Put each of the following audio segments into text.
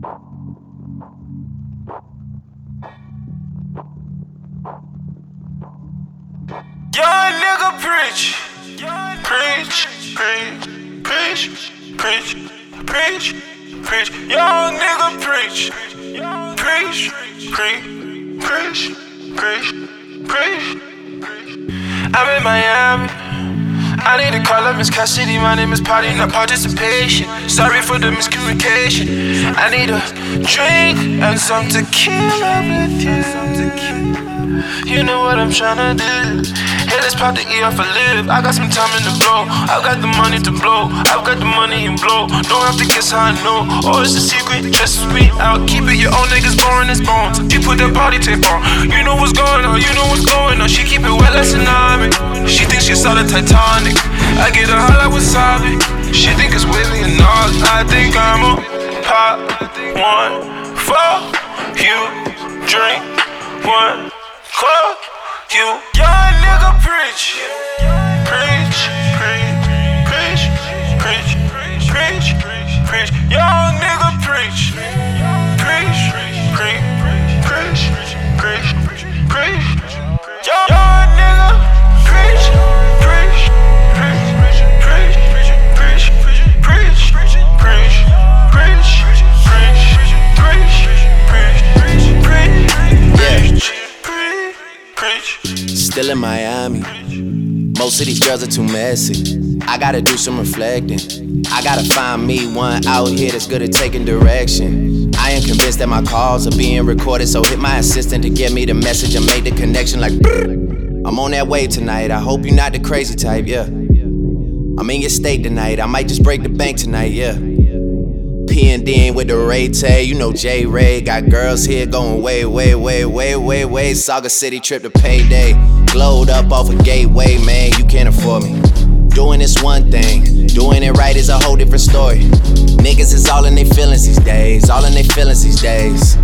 Young nigga preach. Preach, preach, preach, preach, preach, preach. Young nigga preach. Preach, preach, preach, preach, preach. I'm in Miami. I need to call up Miss Cassidy. My name is Party, not participation. Sorry for the miscommunication. I need a drink and some tequila with you. You know what I'm tryna do. Hey, let's pop the E off a lip. I got some time in the blow. I've got the money to blow. I've got the money and blow. Don't have to guess how I know. Oh, it's a secret. Just me out. Keep it. Your own niggas boring as bones. She put that body tape on. You know what's going on. You know what's going on. She keep it wet like tsunami. Saw the Titanic. I get a hot like wasabi. She think it's with me and all. I think I'm a pop one for you. Drink one. Call you young nigga preach. Preach, preach, preach, preach, preach, preach. Young Still in Miami. Most of these girls are too messy. I gotta do some reflecting. I gotta find me one out here that's good at taking direction. I am convinced that my calls are being recorded, so hit my assistant to get me the message and make the connection like. I'm on that wave tonight. I hope you're not the crazy type, yeah. I'm in your state tonight. I might just break the bank tonight, yeah. P and D with the Ray Tay, you know J Ray. Got girls here going way, way, way, way, way, way. Saga City trip to payday. Glowed up off a gateway, man. You can't afford me. Doing this one thing, doing it right is a whole different story. Niggas is all in their feelings these days, all in their feelings these days.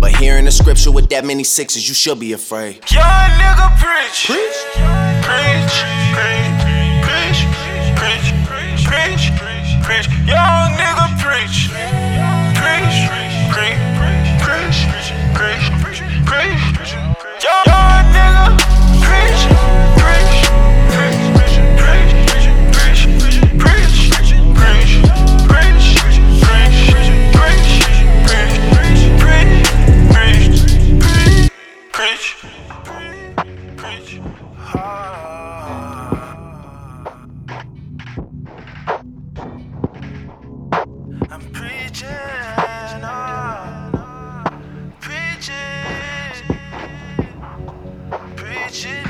But hearing the scripture with that many sixes, you should be afraid. Young nigga. reach high. Ah. I'm preaching, oh, preaching, preaching.